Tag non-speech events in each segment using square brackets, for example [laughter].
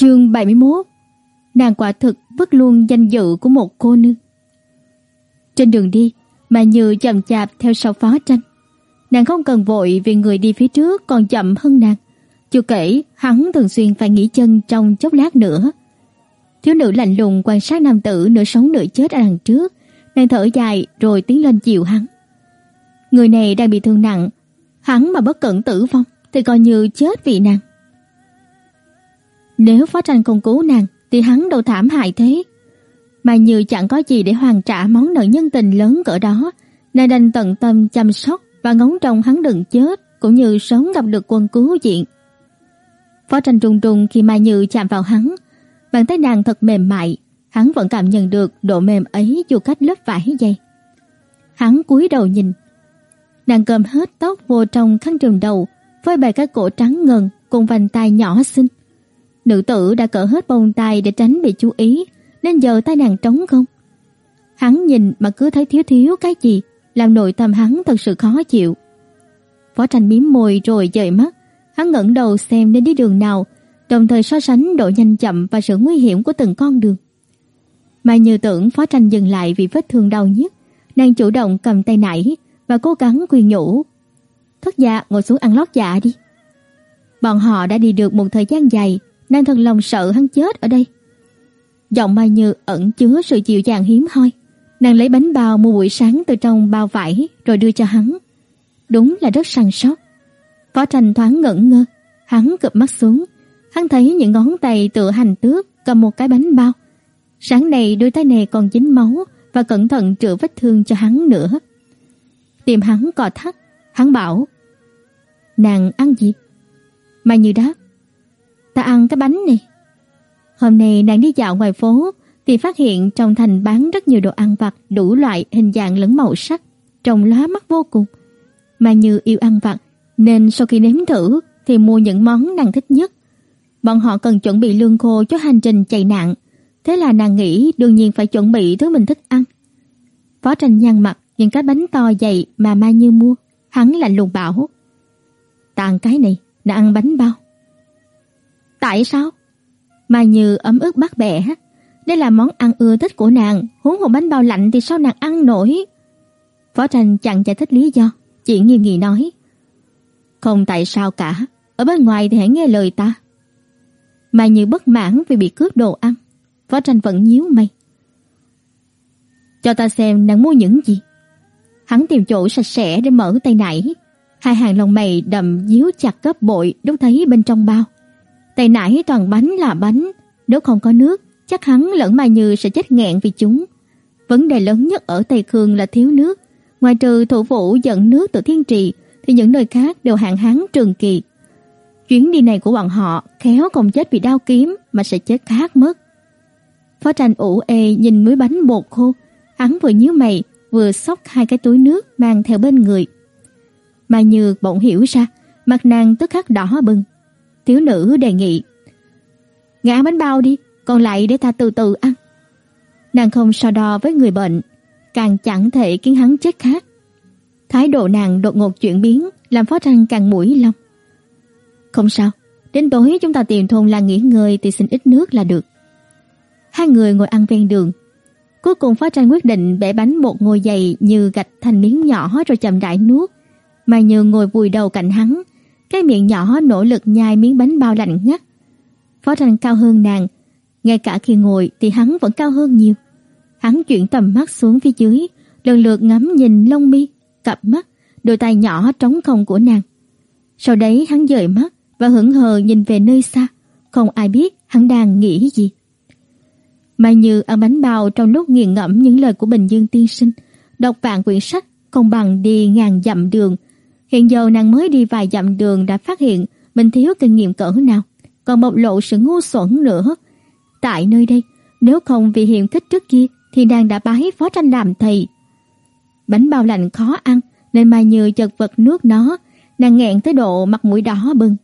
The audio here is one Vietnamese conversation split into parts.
Chương 71 Nàng quả thực vứt luôn danh dự của một cô nương. Trên đường đi, mà Như chậm chạp theo sau phó tranh. Nàng không cần vội vì người đi phía trước còn chậm hơn nàng. Chưa kể, hắn thường xuyên phải nghỉ chân trong chốc lát nữa. Thiếu nữ lạnh lùng quan sát nam tử nửa sống nửa chết ở đằng trước, nàng thở dài rồi tiến lên chiều hắn. Người này đang bị thương nặng, hắn mà bất cẩn tử vong thì coi như chết vì nàng. Nếu phó tranh không cứu nàng thì hắn đâu thảm hại thế. Mà như chẳng có gì để hoàn trả món nợ nhân tình lớn cỡ đó, nàng đành tận tâm chăm sóc và ngóng trông hắn đừng chết, cũng như sớm gặp được quân cứu viện. Phó tranh trùng trùng khi Mai Như chạm vào hắn, bàn tay nàng thật mềm mại, hắn vẫn cảm nhận được độ mềm ấy dù cách lớp vải dày. Hắn cúi đầu nhìn, nàng cầm hết tóc vô trong khăn trùm đầu, với bài cái cổ trắng ngần cùng vành tai nhỏ xinh. Nữ tử đã cởi hết bông tai để tránh bị chú ý, nên giờ tay nàng trống không. Hắn nhìn mà cứ thấy thiếu thiếu cái gì, làm nội tâm hắn thật sự khó chịu. Phó Tranh mím môi rồi dời mắt, hắn ngẩng đầu xem nên đi đường nào, đồng thời so sánh độ nhanh chậm và sự nguy hiểm của từng con đường. Mà như tưởng Phó Tranh dừng lại vì vết thương đau nhất, nàng chủ động cầm tay nãy và cố gắng khuyên nhủ. Thất dạ ngồi xuống ăn lót dạ đi. Bọn họ đã đi được một thời gian dài, nàng thật lòng sợ hắn chết ở đây. Giọng Mai Như ẩn chứa sự dịu dàng hiếm hoi. Nàng lấy bánh bao mua buổi sáng từ trong bao vải rồi đưa cho hắn. Đúng là rất săn sóc. Phó Tranh thoáng ngẩn ngơ, hắn cụp mắt xuống, hắn thấy những ngón tay tựa hành tước cầm một cái bánh bao. Sáng nay đôi tay này còn dính máu và cẩn thận chữa vết thương cho hắn nữa. Tìm hắn cò thắt, hắn bảo: "Nàng ăn gì?" Mai Như đáp: "Ta ăn cái bánh này." Hôm nay nàng đi dạo ngoài phố thì phát hiện trong thành bán rất nhiều đồ ăn vặt đủ loại hình dạng lẫn màu sắc, trông lóa mắt vô cùng. Mà Như yêu ăn vặt nên sau khi nếm thử thì mua những món nàng thích nhất. Bọn họ cần chuẩn bị lương khô cho hành trình chạy nạn, thế là nàng nghĩ đương nhiên phải chuẩn bị thứ mình thích ăn. Phó Tranh nhăn mặt những cái bánh to dày mà Mai Như mua, hắn lạnh lùng bảo: "Tàn cái này, nàng ăn bánh bao." "Tại sao?" Mai Như ấm ức bắt bẻ, đây là món ăn ưa thích của nàng, huống hồ bánh bao lạnh thì sao nàng ăn nổi? Phó Tranh chẳng giải thích lý do, chỉ nghiêm nghị nói: "Không tại sao cả, ở bên ngoài thì hãy nghe lời ta." Mai Như bất mãn vì bị cướp đồ ăn, Phó Tranh vẫn nhíu mày. "Cho ta xem nàng mua những gì." Hắn tìm chỗ sạch sẽ để mở tay nảy, hai hàng lông mày đậm díu chặt gấp bội lúc thấy bên trong bao. Tay nãy toàn bánh là bánh, nếu không có nước, chắc hắn lẫn Mai Như sẽ chết nghẹn vì chúng. Vấn đề lớn nhất ở Tây Khương là thiếu nước, ngoài trừ thủ phủ dẫn nước từ Thiên Trì thì những nơi khác đều hạn hán trường kỳ. Chuyến đi này của bọn họ khéo không chết vì đau kiếm mà sẽ chết khát mất. Phó Tranh ủ ê nhìn núi bánh bột khô, hắn vừa nhíu mày, vừa xốc hai cái túi nước mang theo bên người. Mai Như bỗng hiểu ra, mặt nàng tức khắc đỏ bừng. Thiếu nữ đề nghị: "Ngã bánh bao đi, còn lại để ta từ từ ăn." Nàng không so đo với người bệnh, càng chẳng thể khiến hắn chết khát. Thái độ nàng đột ngột chuyển biến, làm Phó Tranh càng mũi lòng. "Không sao, đến tối chúng ta tìm thôn làng nghỉ ngơi thì xin ít nước là được." Hai người ngồi ăn ven đường. Cuối cùng Phó Tranh quyết định bẻ bánh một ngôi dày như gạch thành miếng nhỏ rồi chậm rãi nuốt, mà Như ngồi vùi đầu cạnh hắn, cái miệng nhỏ nỗ lực nhai miếng bánh bao lạnh ngắt. Phó Tranh cao hơn nàng, ngay cả khi ngồi thì hắn vẫn cao hơn nhiều. Hắn chuyển tầm mắt xuống phía dưới, lần lượt ngắm nhìn lông mi, cặp mắt, đôi tay nhỏ trống không của nàng. Sau đấy hắn dời mắt và hững hờ nhìn về nơi xa, không ai biết hắn đang nghĩ gì. Mai Như ăn bánh bao trong lúc nghiền ngẫm những lời của Bình Dương tiên sinh, đọc vạn quyển sách không bằng đi ngàn dặm đường. Hiện giờ nàng mới đi vài dặm đường đã phát hiện mình thiếu kinh nghiệm cỡ nào, còn bộc lộ sự ngu xuẩn nữa. Tại nơi đây, nếu không vì hiểm khích trước kia thì nàng đã bái phó tranh làm thầy. Bánh bao lạnh khó ăn nên Mai Như chật vật nuốt nó, nàng nghẹn tới độ mặt mũi đỏ bừng.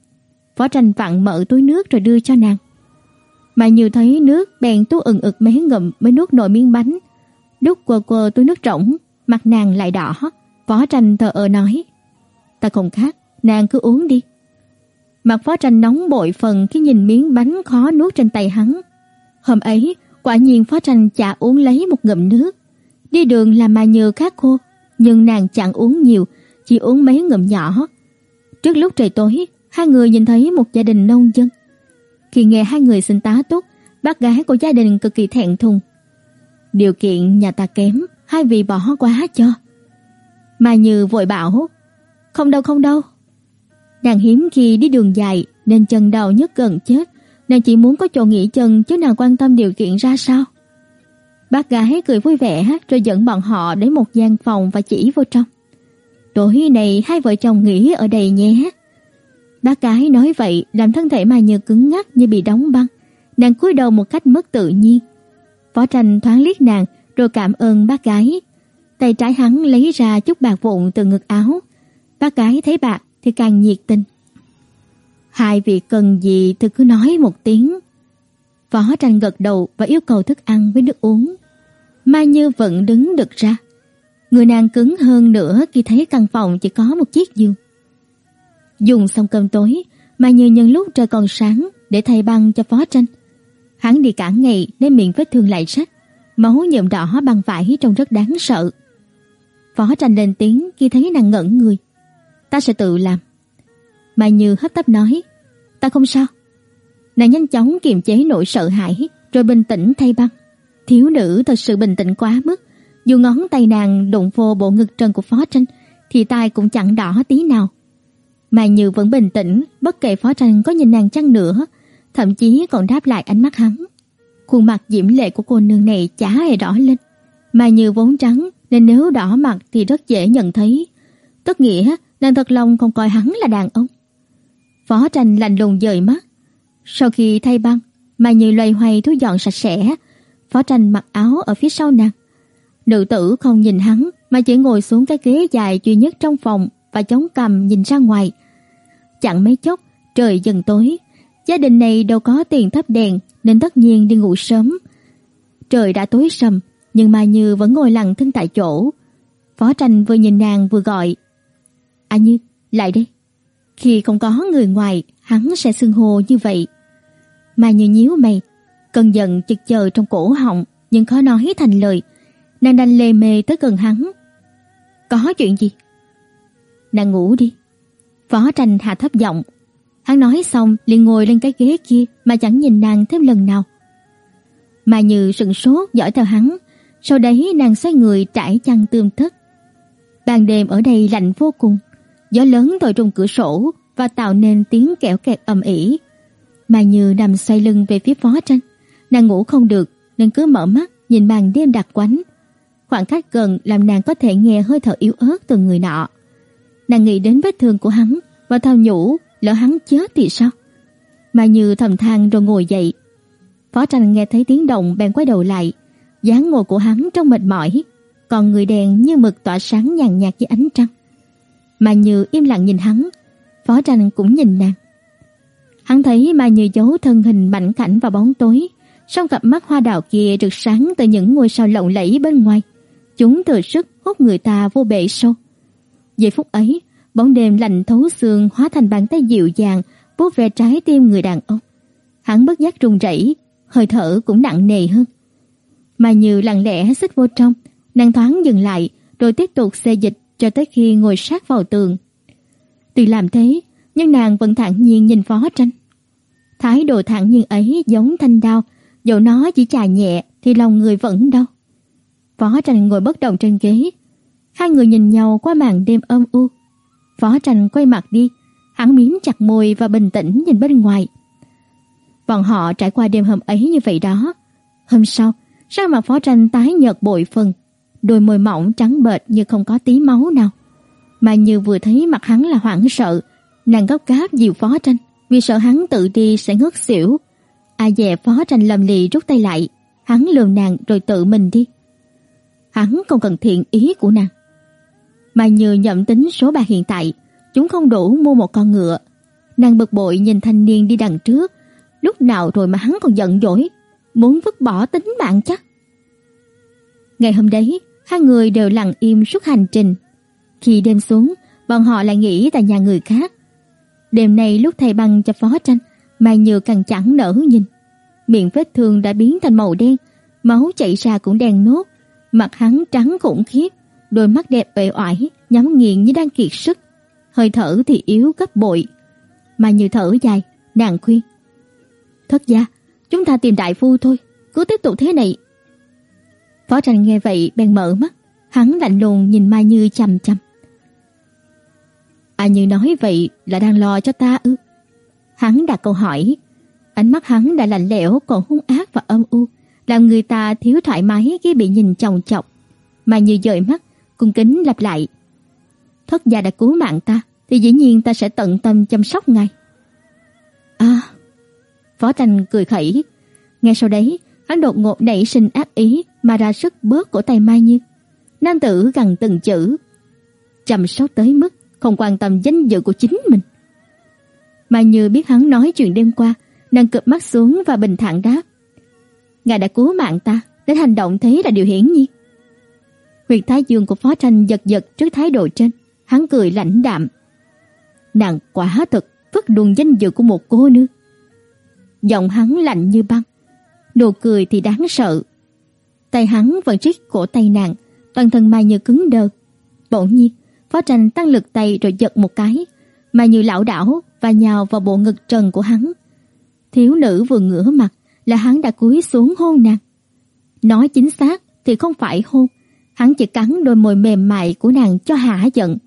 Phó tranh vặn mở túi nước rồi đưa cho nàng. Mai Như thấy nước bèn tú ừng ực mấy ngụm mới nuốt nổi miếng bánh. Đút quơ quơ túi nước rỗng, mặt nàng lại đỏ. Phó tranh thờ ơ nói, ta không khác, nàng cứ uống đi. Mặt phó tranh nóng bội phần khi nhìn miếng bánh khó nuốt trên tay hắn. Hôm ấy, quả nhiên phó tranh chả uống lấy một ngụm nước. Đi đường là mà nhờ khát khô, nhưng nàng chẳng uống nhiều, chỉ uống mấy ngụm nhỏ. Trước lúc trời tối, hai người nhìn thấy một gia đình nông dân. Khi nghe hai người xin tá túc, bác gái của gia đình cực kỳ thẹn thùng. Điều kiện nhà ta kém, hai vị bỏ quá cho. Mai Như vội bảo, không đâu không đâu. Nàng hiếm khi đi đường dài nên chân đau nhất gần chết, nàng chỉ muốn có chỗ nghỉ chân chứ nàng quan tâm điều kiện ra sao. Bác gái cười vui vẻ rồi dẫn bọn họ đến một gian phòng và chỉ vô trong. Tối này hai vợ chồng nghỉ ở đây nhé. Bác gái nói vậy làm thân thể Mai Như cứng ngắc như bị đóng băng. Nàng cúi đầu một cách mất tự nhiên. Phó tranh thoáng liếc nàng rồi cảm ơn bác gái. Tay trái hắn lấy ra chút bạc vụn từ ngực áo. Bác gái thấy bạc thì càng nhiệt tình. Hai vị cần gì thì cứ nói một tiếng. Phó tranh gật đầu và yêu cầu thức ăn với nước uống. Mai Như vẫn đứng được ra. Người nàng cứng hơn nữa khi thấy căn phòng chỉ có một chiếc giường. Dùng xong cơm tối, Mai Như nhân lúc trời còn sáng để thay băng cho phó tranh. Hắn đi cả ngày nên miệng vết thương lại rách, máu nhuộm đỏ băng vải trông rất đáng sợ. Phó tranh lên tiếng khi thấy nàng ngẩn người. Ta sẽ tự làm. Mai Như hấp tấp nói, ta không sao. Nàng nhanh chóng kiềm chế nỗi sợ hãi rồi bình tĩnh thay băng. Thiếu nữ thật sự bình tĩnh quá mức, dù ngón tay nàng đụng vô bộ ngực trần của Phó Tranh thì tai cũng chẳng đỏ tí nào. Mai Như vẫn bình tĩnh, bất kể Phó Tranh có nhìn nàng chăng nữa, thậm chí còn đáp lại ánh mắt hắn. Khuôn mặt diễm lệ của cô nương này chả hề đỏ lên. Mai Như vốn trắng nên nếu đỏ mặt thì rất dễ nhận thấy. Tất nghĩa nàng thật lòng không coi hắn là đàn ông. Phó Tranh lạnh lùng dời mắt. Sau khi thay băng, Mai Như loay hoay thu dọn sạch sẽ. Phó Tranh mặc áo ở phía sau nàng. Nữ tử không nhìn hắn mà chỉ ngồi xuống cái ghế dài duy nhất trong phòng và chống cằm nhìn ra ngoài. Chẳng mấy chốc, trời dần tối. Gia đình này đâu có tiền thắp đèn nên tất nhiên đi ngủ sớm. Trời đã tối sầm, nhưng Mai Như vẫn ngồi lặng thân tại chỗ. Phó Tranh vừa nhìn nàng vừa gọi. "A Như, lại đây." Khi không có người ngoài, hắn sẽ xưng hô như vậy. mà Như nhíu mày, cơn giận chực chờ trong cổ họng nhưng khó nói thành lời. Nàng đành lề mề tới gần hắn. "Có chuyện gì?" "Nàng ngủ đi." Phó Tranh hạ thấp giọng. Hắn nói xong liền ngồi lên cái ghế kia mà chẳng nhìn nàng thêm lần nào. Mà Như sững sốt dõi theo hắn, sau đấy nàng xoay người trải chăn tươm tất. Ban đêm ở đây lạnh vô cùng, gió lớn thổi trùng cửa sổ và tạo nên tiếng kẹo kẹt ầm ĩ. Mà Như nằm xoay lưng về phía Phó Tranh, nàng ngủ không được nên cứ mở mắt nhìn màn đêm đặc quánh. Khoảng cách gần làm nàng có thể nghe hơi thở yếu ớt từ người nọ. Nàng nghĩ đến vết thương của hắn và thao nhủ lỡ hắn chết thì sao? Mà Như thầm than rồi ngồi dậy. Phó Tranh nghe thấy tiếng động bèn quay đầu lại, dáng ngồi của hắn trông mệt mỏi, còn người đèn như mực tỏa sáng nhàn nhạt dưới ánh trăng. Mà Như im lặng nhìn hắn, Phó Tranh cũng nhìn nàng. Hắn thấy Mà Như giấu thân hình mảnh cảnh vào bóng tối, song cặp mắt hoa đào kia rực sáng từ những ngôi sao lộng lẫy bên ngoài. Chúng thừa sức hút người ta vô bể sâu. Giây phút ấy, bóng đêm lạnh thấu xương hóa thành bàn tay dịu dàng vuốt ve trái tim người đàn ông. Hắn bất giác run rẩy, hơi thở cũng nặng nề hơn. Mà Như lặng lẽ xích vô trong, nàng thoáng dừng lại, rồi tiếp tục xê dịch cho tới khi ngồi sát vào tường. Tuy làm thế, nhưng nàng vẫn thản nhiên nhìn Phó Tranh. Thái độ thản nhiên ấy giống thanh đao, dẫu nó chỉ chà nhẹ thì lòng người vẫn đau. Phó Tranh ngồi bất động trên ghế, hai người nhìn nhau qua màn đêm âm u. Phó Tranh quay mặt đi, hắn miếm chặt môi và bình tĩnh nhìn bên ngoài. Bọn họ trải qua đêm hôm ấy như vậy đó. Hôm sau, sắc mặt Phó Tranh tái nhợt bội phần, đôi môi mỏng trắng bệch như không có tí máu nào. Mà như vừa thấy mặt hắn là hoảng sợ, nàng gấp gáp dìu Phó Tranh, vì sợ hắn tự đi sẽ ngất xỉu. A dè Phó Tranh lầm lì rút tay lại, hắn lườm nàng rồi tự mình đi. Hắn không cần thiện ý của nàng mà như nhậm tính số bạc hiện tại, chúng không đủ mua một con ngựa. Nàng bực bội nhìn thanh niên đi đằng trước, lúc nào rồi mà hắn còn giận dỗi, muốn vứt bỏ tính mạng chắc. Ngày hôm đấy, hai người đều lặng im suốt hành trình. Khi đêm xuống, bọn họ lại nghỉ tại nhà người khác. Đêm nay lúc thầy băng cho phó tranh, Mai Như càng chẳng nở nhìn. Miệng vết thương đã biến thành màu đen, máu chảy ra cũng đen nốt, mặt hắn trắng khủng khiếp, đôi mắt đẹp uể oải, nhắm nghiền như đang kiệt sức, hơi thở thì yếu gấp bội. Mai Như thở dài, nàng khuyên: "Thất gia, chúng ta tìm đại phu thôi, cứ tiếp tục thế này." Phó Tranh nghe vậy bèn mở mắt, hắn lạnh lùng nhìn Mai Như chằm chằm. A Như nói vậy là đang lo cho ta ư? Hắn đặt câu hỏi, ánh mắt hắn đã lạnh lẽo còn hung ác và âm u, làm người ta thiếu thoải mái khi bị nhìn chòng chọc. Mai Như dời mắt, cung kính lặp lại. Thất gia đã cứu mạng ta, thì dĩ nhiên ta sẽ tận tâm chăm sóc ngài. À, Phó Tranh cười khẩy, ngay sau đấy, hắn đột ngột nảy sinh ác ý mà ra sức bớt cổ tay Mai Như. Nam tử gần từng chữ, chăm sóc tới mức không quan tâm danh dự của chính mình. Mai Như biết hắn nói chuyện đêm qua, nàng cụp mắt xuống và bình thản đáp: "Ngài đã cứu mạng ta, đến hành động thế là điều hiển nhiên." Huyệt thái dương của Phó Tranh giật giật trước thái độ trên, hắn cười lãnh đạm. Nàng quả thật vứt luôn danh dự của một cô nương. Giọng hắn lạnh như băng, nụ cười thì đáng sợ. Tay hắn vẫn riết cổ tay nàng, toàn thân Mai Như cứng đờ. Bỗng nhiên, Phó Tranh tăng lực tay rồi giật một cái, Mai Như lảo đảo và nhào vào bộ ngực trần của hắn. Thiếu nữ vừa ngửa mặt là hắn đã cúi xuống hôn nàng. Nói chính xác thì không phải hôn, hắn chỉ cắn đôi môi mềm mại của nàng cho hạ giận.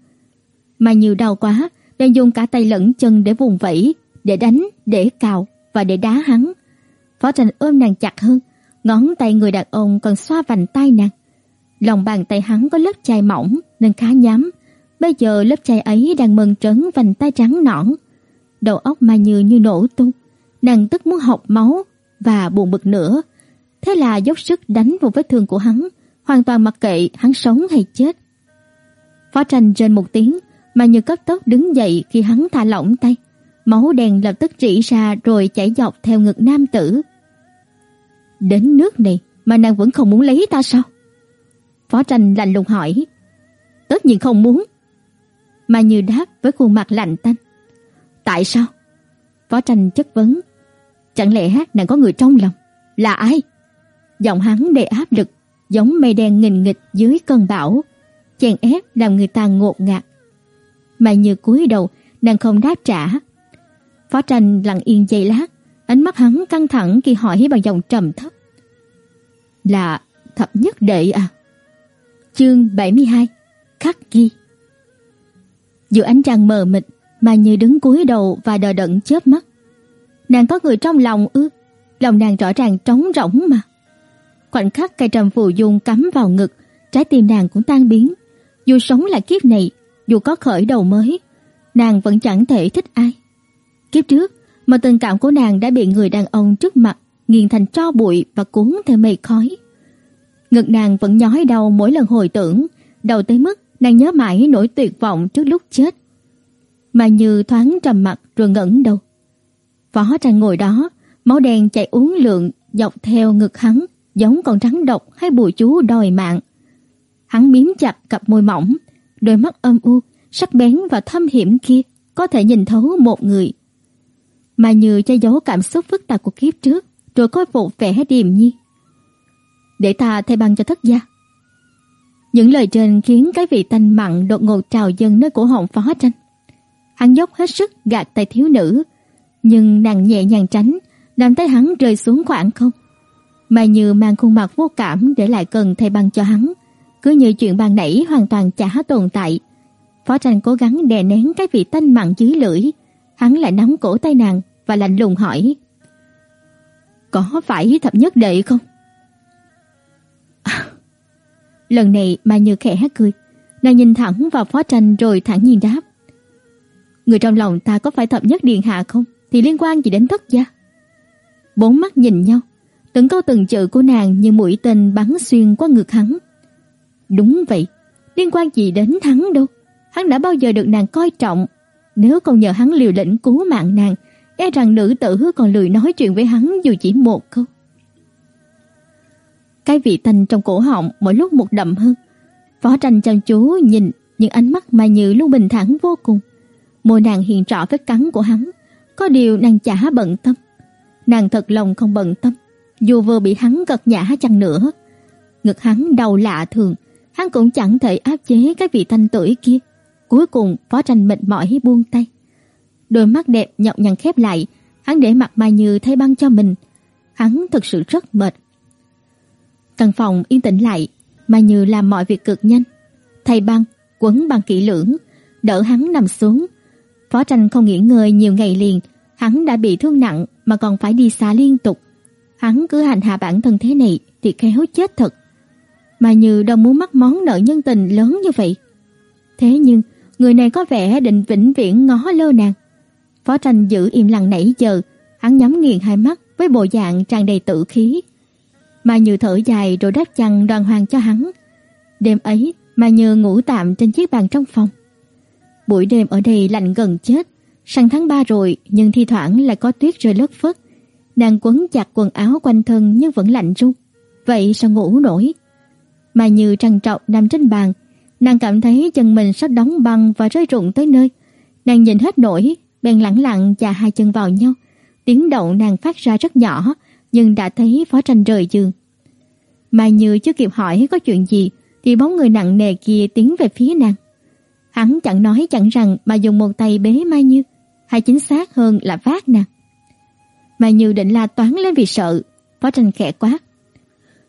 Mai Như đau quá, đang dùng cả tay lẫn chân để vùng vẫy, để đánh, để cào và để đá hắn. Phó Tranh ôm nàng chặt hơn, ngón tay người đàn ông còn xoa vành tay nàng. Lòng bàn tay hắn có lớp chai mỏng nên khá nhám. Bây giờ lớp chai ấy đang mơn trớn vành tay trắng nõn. Đầu óc Mai Như như nổ tung, nàng tức muốn học máu và buồn bực nữa. Thế là dốc sức đánh vào vết thương của hắn, hoàn toàn mặc kệ hắn sống hay chết. Phó Tranh trên một tiếng, mà Như cấp tốc đứng dậy khi hắn thả lỏng tay. Máu đen lập tức rỉ ra rồi chảy dọc theo ngực nam tử. Đến nước này mà nàng vẫn không muốn lấy ta sao? Phó Tranh lạnh lùng hỏi. Tất nhiên không muốn. Mai Như đáp với khuôn mặt lạnh tanh. Tại sao? Phó Tranh chất vấn. Chẳng lẽ nàng có người trong lòng? Là ai? Giọng hắn đầy áp lực, giống mây đen nghìn nghịch dưới cơn bão, chèn ép làm người ta ngột ngạt. Mai Như cúi đầu, nàng không đáp trả. Phó Tranh lặng yên giây lát, ánh mắt hắn căng thẳng khi hỏi bằng giọng trầm thấp. Là thập nhất đệ à? Chương 72 Khắc ghi Giữa ánh trăng mờ mịt, mà như đứng cúi đầu và đờ đẫn chớp mắt. Nàng có người trong lòng ư? Lòng nàng rõ ràng trống rỗng mà. Khoảnh khắc cây trầm phù dung cắm vào ngực, trái tim nàng cũng tan biến. Dù sống là kiếp này, dù có khởi đầu mới, nàng vẫn chẳng thể thích ai. Kiếp trước, mà tình cảm của nàng đã bị người đàn ông trước mặt nghiền thành tro bụi và cuốn theo mây khói. Ngực nàng vẫn nhói đau mỗi lần hồi tưởng, đầu tới mức nàng nhớ mãi nỗi tuyệt vọng trước lúc chết. Mà như thoáng trầm mặt rồi ngẩng đầu. Phó Tranh ngồi đó, máu đen chảy uốn lượn dọc theo ngực hắn, giống con rắn độc hay bùa chú đòi mạng. Hắn miếm chặt cặp môi mỏng, đôi mắt âm u, sắc bén và thâm hiểm kia có thể nhìn thấu một người. Mà như che giấu cảm xúc phức tạp của kiếp trước, rồi khôi phục vẻ điềm nhiên. Để ta thay băng cho thất gia. Những lời trên khiến cái vị tanh mặn đột ngột trào dâng nơi cổ họng phó tranh. Hắn dốc hết sức gạt tay thiếu nữ, nhưng nàng nhẹ nhàng tránh, làm tay hắn rơi xuống khoảng không. Mà như mang khuôn mặt vô cảm để lại cần thay băng cho hắn, cứ như chuyện ban nãy hoàn toàn chả tồn tại. Phó tranh cố gắng đè nén cái vị tanh mặn dưới lưỡi, hắn lại nắm cổ tay nàng và lạnh lùng hỏi: "Có phải thập nhất đệ không?" [laughs] Lần này Mai Như khẽ cười, nàng nhìn thẳng vào Phó Tranh rồi thản nhiên đáp: "Người trong lòng ta có phải thập nhất điện hạ không, thì liên quan gì đến thất gia?" Bốn mắt nhìn nhau, từng câu từng chữ của nàng như mũi tên bắn xuyên qua ngực hắn. Đúng vậy, liên quan gì đến hắn đâu? Hắn đã bao giờ được nàng coi trọng, nếu còn nhờ hắn liều lĩnh cứu mạng nàng, e rằng nữ tử còn lười nói chuyện với hắn dù chỉ một câu. Cái vị tanh trong cổ họng mỗi lúc một đậm hơn. Phó tranh chăm chú nhìn những ánh mắt mà như luôn bình thản vô cùng. Môi nàng hiện rõ vết cắn của hắn, có điều nàng chả bận tâm. Nàng thật lòng không bận tâm, dù vừa bị hắn gật nhã chăng nữa. Ngực hắn đau lạ thường, hắn cũng chẳng thể áp chế cái vị thanh tuổi kia. Cuối cùng Phó Tranh mệt mỏi buông tay. Đôi mắt đẹp nhọc nhằn khép lại, hắn để mặt Mai Như thay băng cho mình. Hắn thực sự rất mệt. Căn phòng yên tĩnh lại, Mai Như làm mọi việc cực nhanh. Thay băng, quấn băng kỹ lưỡng, đỡ hắn nằm xuống. Phó Tranh không nghỉ ngơi nhiều ngày liền, hắn đã bị thương nặng mà còn phải đi xa liên tục. Hắn cứ hành hạ bản thân thế này thì khéo chết thật. Mà như đâu muốn mắc món nợ nhân tình lớn như vậy. Thế nhưng, người này có vẻ định vĩnh viễn ngó lơ nàng. Phó Tranh giữ im lặng nãy giờ, hắn nhắm nghiền hai mắt với bộ dạng tràn đầy tự khí. Mà Như thở dài rồi đáp chăn đoàn hoàng cho hắn. Đêm ấy, Mà Như ngủ tạm trên chiếc bàn trong phòng. Buổi đêm ở đây lạnh gần chết, sang tháng 3 rồi nhưng thi thoảng lại có tuyết rơi lất phất. Nàng quấn chặt quần áo quanh thân nhưng vẫn lạnh run. Vậy sao ngủ nổi? Mà Như trằn trọc nằm trên bàn, nàng cảm thấy chân mình sắp đóng băng và rơi rụng tới nơi. Nàng nhìn hết nổi, bèn lẳng lặng chà hai chân vào nhau. Tiếng động nàng phát ra rất nhỏ, nhưng đã thấy Phó Tranh rời giường. Mà Như chưa kịp hỏi có chuyện gì, thì bóng người nặng nề kia tiến về phía nàng. Hắn chẳng nói chẳng rằng mà dùng một tay bế Mai Như, hay chính xác hơn là vác nàng. Mai Như định la toán lên vì sợ, Phó Tranh khẽ quát.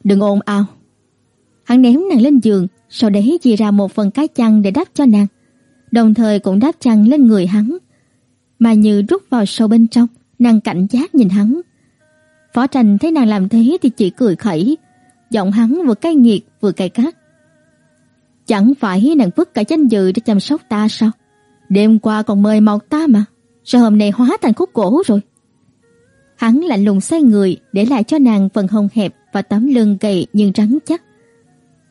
Đừng ồn ào. Hắn ném nàng lên giường, sau đấy chia ra một phần cái chăn để đắp cho nàng, đồng thời cũng đắp chăn lên người hắn mà Như rút vào sâu bên trong, nàng cảnh giác nhìn hắn. Phó Tranh thấy nàng làm thế thì chỉ cười khẩy, giọng hắn vừa cay nghiệt vừa cay cắt. Chẳng phải nàng vứt cả danh dự để chăm sóc ta sao? Đêm qua còn mời mọc ta mà, sao hôm nay hóa thành khúc cổ rồi? Hắn lạnh lùng xoay người để lại cho nàng phần hông hẹp và tấm lưng gầy nhưng rắn chắc.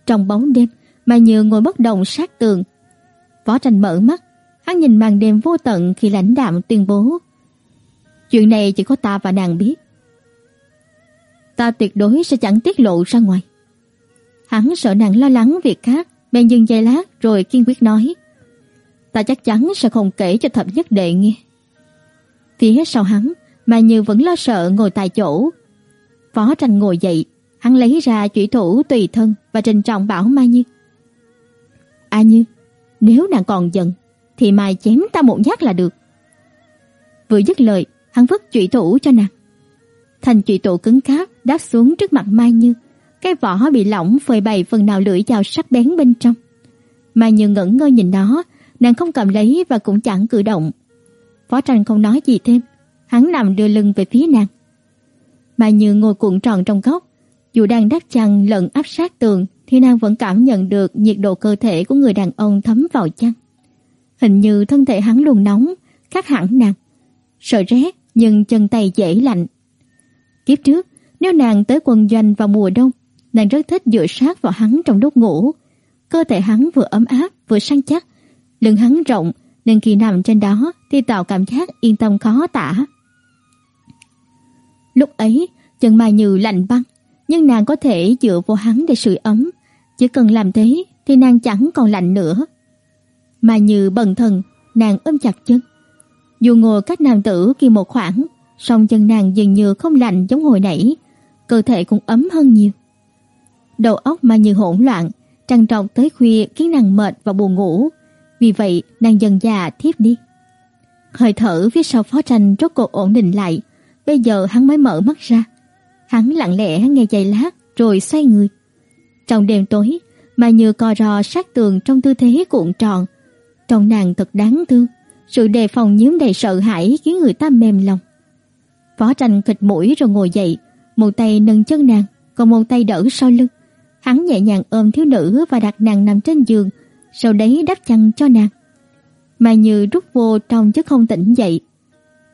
Trong bóng đêm, mà Như ngồi bất động sát tường. Võ Tranh mở mắt, hắn nhìn màn đêm vô tận khi lãnh đạm tuyên bố. Chuyện này chỉ có ta và nàng biết. Ta tuyệt đối sẽ chẳng tiết lộ ra ngoài. Hắn sợ nàng lo lắng việc khác, bèn dừng giây lát rồi kiên quyết nói. Ta chắc chắn sẽ không kể cho thập nhất đệ nghe. Phía sau hắn, mà Như vẫn lo sợ ngồi tại chỗ. Phó tranh ngồi dậy, hắn lấy ra chủy thủ tùy thân và trình trọng bảo Mai Như. A Như, nếu nàng còn giận, thì mai chém ta một nhát là được. Vừa dứt lời, hắn vứt chủy thủ cho nàng. Thành chủy thủ cứng cáp đáp xuống trước mặt Mai Như, cái vỏ bị lỏng phơi bày phần nào lưỡi dao sắc bén bên trong. Mai Như ngẩn ngơ nhìn nó, nàng không cầm lấy và cũng chẳng cử động. Phó Tranh không nói gì thêm, hắn nằm đưa lưng về phía nàng. Mai Như ngồi cuộn tròn trong góc, dù đang đắp chăn lẫn áp sát tường thì nàng vẫn cảm nhận được nhiệt độ cơ thể của người đàn ông thấm vào chăn. Hình như thân thể hắn luôn nóng, khác hẳn nàng. Sợ rét nhưng chân tay dễ lạnh. Kiếp trước, nếu nàng tới quân doanh vào mùa đông, nàng rất thích dựa sát vào hắn trong lúc ngủ. Cơ thể hắn vừa ấm áp vừa săn chắc, lưng hắn rộng nên khi nằm trên đó thì tạo cảm giác yên tâm khó tả. Lúc ấy, chân Mai Như lạnh băng, nhưng nàng có thể dựa vào hắn để sưởi ấm, chỉ cần làm thế thì nàng chẳng còn lạnh nữa mà Như bần thần, nàng ôm chặt chân. Dù ngồi cách nam tử kia một khoảng, song chân nàng dường như không lạnh giống hồi nãy, cơ thể cũng ấm hơn nhiều. Đầu óc mà Như hỗn loạn, trằn trọc tới khuya khiến nàng mệt và buồn ngủ, vì vậy nàng dần già thiếp đi. Hơi thở phía sau phó tranh rốt cuộc ổn định lại, bây giờ hắn mới mở mắt ra. Hắn lặng lẽ nghe giày lát rồi xoay người. Trong đêm tối, mà như co ro sát tường trong tư thế cuộn tròn. Trông nàng thật đáng thương, sự đề phòng nhiễm đầy sợ hãi khiến người ta mềm lòng. Phó tranh khịt mũi rồi ngồi dậy, một tay nâng chân nàng, còn một tay đỡ sau lưng. Hắn nhẹ nhàng ôm thiếu nữ và đặt nàng nằm trên giường, sau đấy đắp chăn cho nàng. Mà như rút vô trong chứ không tỉnh dậy.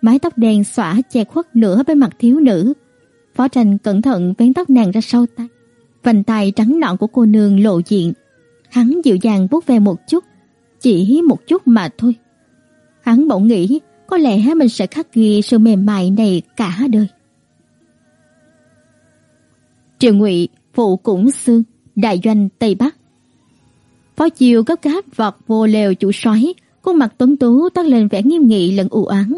Mái tóc đen xõa che khuất nửa bên mặt thiếu nữ. Phó tranh cẩn thận vén tóc nàng ra sau tay. Vành tay trắng nõn của cô nương lộ diện. Hắn dịu dàng vuốt về một chút, chỉ một chút mà thôi. Hắn bỗng nghĩ có lẽ mình sẽ khắc ghi sự mềm mại này cả đời. Triều Ngụy, phụ cũng xương, đại doanh Tây Bắc. Phó Chiêu gấp gáp vọt vô lều chủ soái, khuôn mặt tuấn tú toát lên vẻ nghiêm nghị lẫn u oán.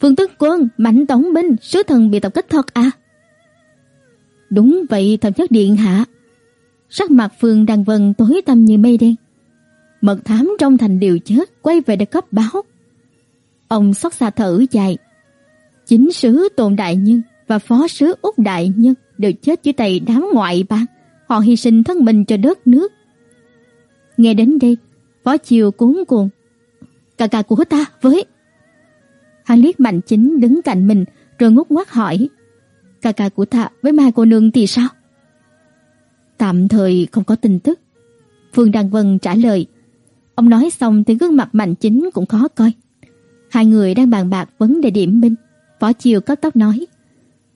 Phương Tức Quân, Mạnh tổng binh, sứ thần bị tập kích thật à? Đúng vậy, thần chất điện hạ. Sắc mặt Phương Đăng Vân tối tăm như mây đen. Mật thám trong thành đều chết, quay về để cấp báo. Ông xót xa thở dài. Chính sứ Tôn Đại Nhân và phó sứ Úc Đại Nhân đều chết dưới tay đám ngoại bang. Họ hy sinh thân mình cho đất nước. Nghe đến đây, phó chiều cuốn cuồng. ca ca của ta với... Hắn liếc mạnh chính đứng cạnh mình rồi ngút ngoác hỏi. ca ca của ta với mai cô nương thì sao? Tạm thời không có tin tức. Phương Đăng Vân trả lời. Ông nói xong thì gương mặt mạnh chính cũng khó coi. Hai người đang bàn bạc vấn đề điểm binh. phó Chiều cấp tốc nói.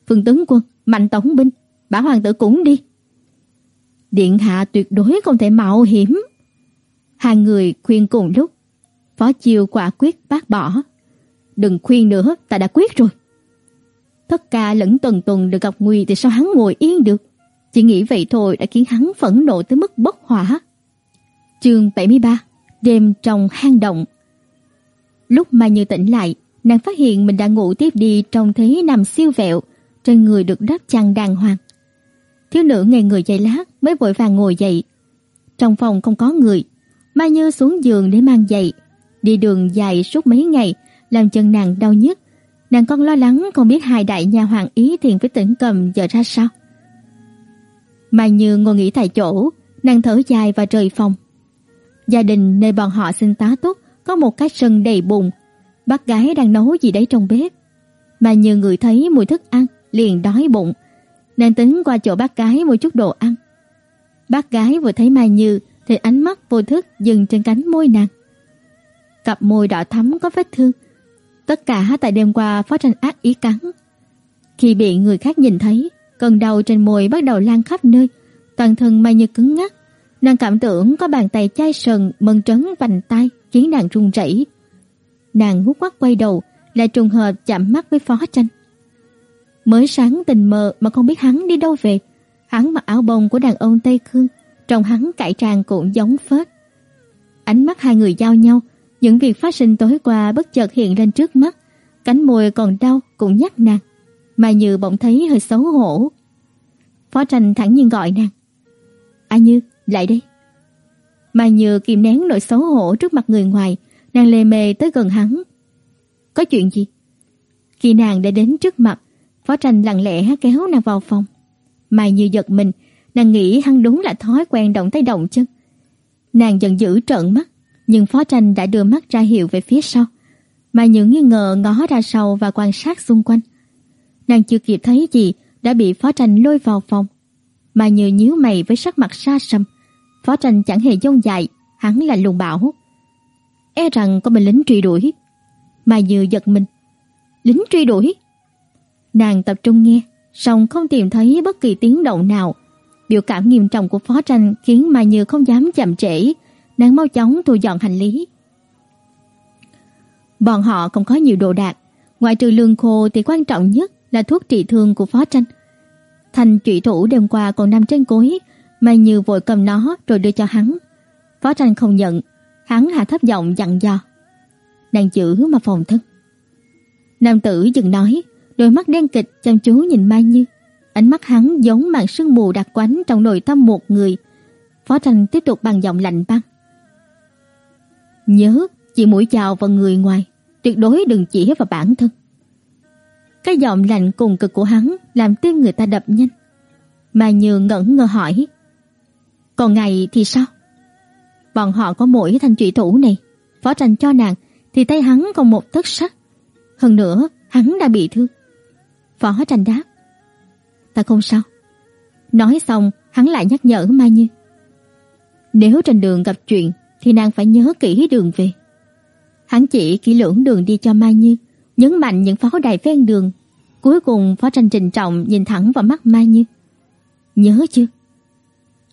Phương tướng quân, mạnh tổng binh, bả hoàng tử cũng đi. Điện hạ tuyệt đối không thể mạo hiểm. Hai người khuyên cùng lúc. Phó Chiều quả quyết bác bỏ. Đừng khuyên nữa, ta đã quyết rồi. Tất cả lẫn tuần tuần được gặp nguy thì sao hắn ngồi yên được. Chỉ nghĩ vậy thôi đã khiến hắn phẫn nộ tới mức bốc hỏa. Chương 73 Đêm trong hang động Lúc mà Như tỉnh lại, nàng phát hiện mình đã ngủ tiếp đi trong thế nằm siêu vẹo, trên người được đắp chăn đàng hoàng. Thiếu nữ ngây người dậy lát mới vội vàng ngồi dậy. Trong phòng không có người, Mai Như xuống giường để mang giày. Đi đường dài suốt mấy ngày, làm chân nàng đau nhức. Nàng còn lo lắng không biết hai đại nhà hoàng ý thiền với tỉnh cầm giờ ra sao. Mai Như ngồi nghỉ tại chỗ, nàng thở dài và rời phòng. Gia đình nơi bọn họ sinh tá túc có một cái sân đầy bùn. Bác gái đang nấu gì đấy trong bếp. Mà như người thấy mùi thức ăn, liền đói bụng. Nàng tính qua chỗ bác gái mua chút đồ ăn. Bác gái vừa thấy Mai Như thì ánh mắt vô thức dừng trên cánh môi nàng. Cặp môi đỏ thắm có vết thương. Tất cả tại đêm qua phó tranh ác ý cắn. Khi bị người khác nhìn thấy, cơn đau trên môi bắt đầu lan khắp nơi, toàn thân Mai Như cứng ngắc. Nàng cảm tưởng có bàn tay chai sần mơn trấn vành tay khiến nàng run rẩy. Nàng ngút quắc quay đầu, lại trùng hợp chạm mắt với Phó Tranh. Mới sáng tình mờ mà không biết hắn đi đâu về. Hắn mặc áo bông của đàn ông Tây Khương, trông hắn cải trang cũng giống phết. Ánh mắt hai người giao nhau, những việc phát sinh tối qua bất chợt hiện lên trước mắt, cánh môi còn đau cũng nhắc nàng, mà Như bỗng thấy hơi xấu hổ. Phó Tranh thẳng nhiên gọi nàng. "A Như, lại đây." Mai Như kìm nén nỗi xấu hổ trước mặt người ngoài, nàng lề mề tới gần hắn. "Có chuyện gì?" Khi nàng đã đến trước mặt, Phó Tranh lặng lẽ kéo nàng vào phòng. Mai Như giật mình, nàng nghĩ hắn đúng là thói quen động tay động chân. Nàng giận dữ trợn mắt, nhưng Phó Tranh đã đưa mắt ra hiệu về phía sau. Mai Như nghi ngờ ngó ra sau và quan sát xung quanh. Nàng chưa kịp thấy gì đã bị Phó Tranh lôi vào phòng. Mai Như nhíu mày với sắc mặt xa xăm. Phó Tranh chẳng hề dông dài, hắn là lùng bảo. E rằng có mình lính truy đuổi. Mai Như giật mình. Lính truy đuổi? Nàng tập trung nghe, song không tìm thấy bất kỳ tiếng động nào. Biểu cảm nghiêm trọng của Phó Tranh khiến Mai Như không dám chậm trễ, nàng mau chóng thu dọn hành lý. Bọn họ không có nhiều đồ đạc, ngoại trừ lương khô thì quan trọng nhất là thuốc trị thương của Phó Tranh. Thành trụy thủ đêm qua còn nằm trên cối, Mai Như vội cầm nó rồi đưa cho hắn. Phó Tranh không nhận, hắn hạ thấp giọng dặn dò. Nàng chữ mà phòng thân. Nam tử dừng nói, đôi mắt đen kịch chăm chú nhìn Mai Như. Ánh mắt hắn giống màn sương mù đặc quánh trong nội tâm một người. Phó Tranh tiếp tục bằng giọng lạnh băng. Nhớ, chỉ mũi chào vào người ngoài, tuyệt đối đừng chỉ vào bản thân. Cái giọng lạnh cùng cực của hắn làm tim người ta đập nhanh. Mai Như ngẩn ngơ hỏi. Còn ngày thì sao? Bọn họ có mỗi thanh trụy thủ này, phó tranh cho nàng thì tay hắn còn một tấc sắt. Hơn nữa, hắn đã bị thương. Phó tranh đáp. Ta không sao. Nói xong, hắn lại nhắc nhở Mai Như. Nếu trên đường gặp chuyện thì nàng phải nhớ kỹ đường về. Hắn chỉ kỹ lưỡng đường đi cho Mai Như, nhấn mạnh những pháo đài ven đường. Cuối cùng Phó Tranh trình trọng nhìn thẳng vào mắt Mai Như. Nhớ chưa?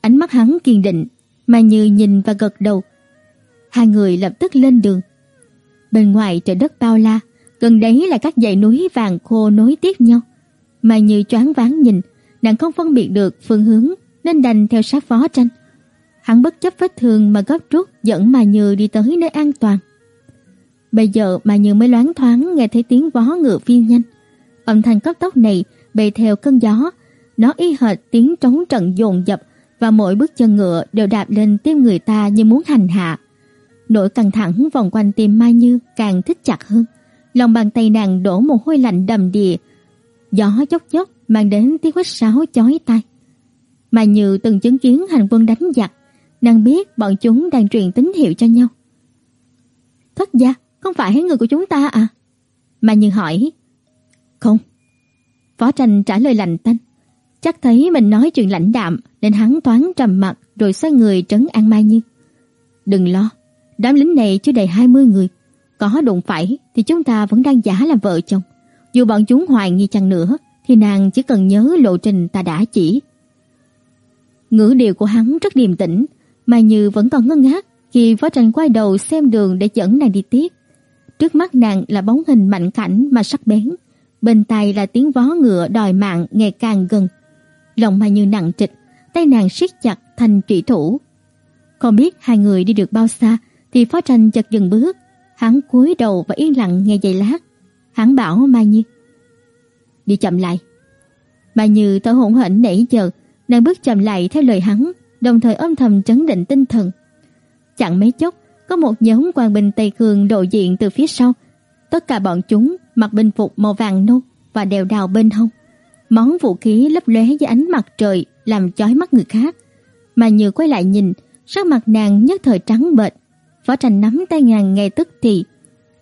Ánh mắt hắn kiên định, mà Như nhìn và gật đầu. Hai người lập tức lên đường. Bên ngoài trời đất bao la, gần đấy là các dãy núi vàng khô nối tiếp nhau. mà Như choáng váng nhìn, nàng không phân biệt được phương hướng nên đành theo sát Phó Tranh. Hắn bất chấp vết thương mà gấp rút dẫn mà Như đi tới nơi an toàn. Bây giờ mà Như mới loáng thoáng nghe thấy tiếng vó ngựa phi nhanh. Âm thanh cấp tốc này bay theo cơn gió, nó y hệt tiếng trống trận dồn dập và mỗi bước chân ngựa đều đạp lên tim người ta như muốn hành hạ. Nỗi căng thẳng vòng quanh tim Mai Như càng thích chặt hơn. Lòng bàn tay nàng đổ mồ hôi lạnh đầm đìa. Gió chốc chốc mang đến tiếng huýt sáo chói tai. Mai Như từng chứng kiến hành quân đánh giặc, nàng biết bọn chúng đang truyền tín hiệu cho nhau. Thất gia, không phải người của chúng ta à? Mai Như hỏi. Không. Phó tranh trả lời lạnh tanh. Chắc thấy mình nói chuyện lãnh đạm nên hắn toán trầm mặt rồi xoay người trấn an Mai Như. Đừng lo, đám lính này chưa đầy 20 người. Có đụng phải thì chúng ta vẫn đang giả làm vợ chồng. Dù bọn chúng hoài nghi chăng nữa thì nàng chỉ cần nhớ lộ trình ta đã chỉ. Ngữ điệu của hắn rất điềm tĩnh, Mai Như vẫn còn ngơ ngác khi Phó Tranh quay đầu xem đường để dẫn nàng đi tiếp. Trước mắt nàng là bóng hình mạnh cảnh mà sắc bén, bên tai là tiếng vó ngựa đòi mạng ngày càng gần. Lòng mà Như nặng trịch, tay nàng siết chặt thành trụy thủ. Không biết hai người đi được bao xa thì Phó Tranh chợt dừng bước, hắn cúi đầu và yên lặng nghe giây lát. Hắn bảo Mai Như: "Đi chậm lại." Mai Như thở hổn hển nãy giờ, nàng bước chậm lại theo lời hắn, đồng thời âm thầm trấn định tinh thần. Chẳng mấy chốc, có một nhóm quan binh Tây Cường lộ diện từ phía sau. Tất cả bọn chúng mặc binh phục màu vàng nâu và đeo đào bên hông. Món vũ khí lấp lóe dưới ánh mặt trời làm chói mắt người khác. Mà Như quay lại nhìn, sắc mặt nàng nhất thời trắng bệch. Phó Tranh nắm tay nàng ngay tức thì,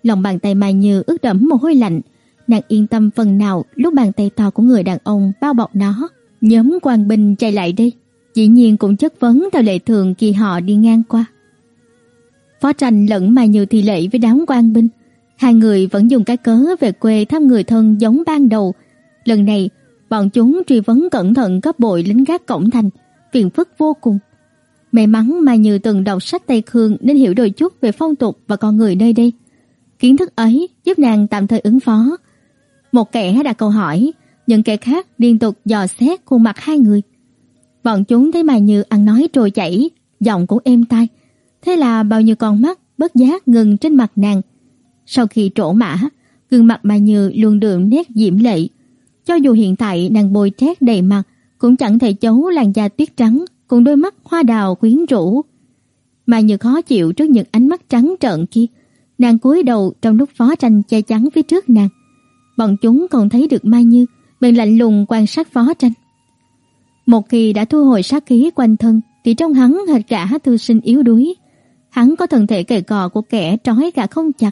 lòng bàn tay Mai Như ướt đẫm mồ hôi lạnh, nàng yên tâm phần nào lúc bàn tay to của người đàn ông bao bọc nó. Nhóm quan binh chạy lại đi. dĩ nhiên cũng chất vấn theo lệ thường khi họ đi ngang qua. Phó Tranh lẫn Mai Như thì lệ với đám quan binh, hai người vẫn dùng cái cớ về quê thăm người thân giống ban đầu. Lần này, bọn chúng truy vấn cẩn thận cấp bội lính gác cổng thành, phiền phức vô cùng. May mắn mà Như từng đọc sách Tây Khương nên hiểu đôi chút về phong tục và con người nơi đây. Kiến thức ấy giúp nàng tạm thời ứng phó. Một kẻ đặt câu hỏi, những kẻ khác liên tục dò xét khuôn mặt hai người. Bọn chúng thấy Mai Như ăn nói trôi chảy, giọng cũng êm tai. Thế là bao nhiêu con mắt bất giác ngừng trên mặt nàng. Sau khi trổ mã, gương mặt Mai Như luôn đượm nét diễm lệ. Cho dù hiện tại nàng bôi trét đầy mặt, cũng chẳng thể giấu làn da tuyết trắng cùng đôi mắt hoa đào quyến rũ. mà Như khó chịu trước những ánh mắt trắng trợn kia. Nàng cúi đầu trong lúc phó tranh che chắn phía trước nàng. Bọn chúng còn thấy được Mai Như bèn lạnh lùng quan sát phó tranh. Một khi đã thu hồi sát khí quanh thân thì trong hắn hệt cả thư sinh yếu đuối. Hắn có thân thể kề cò của kẻ trói cả không chặt,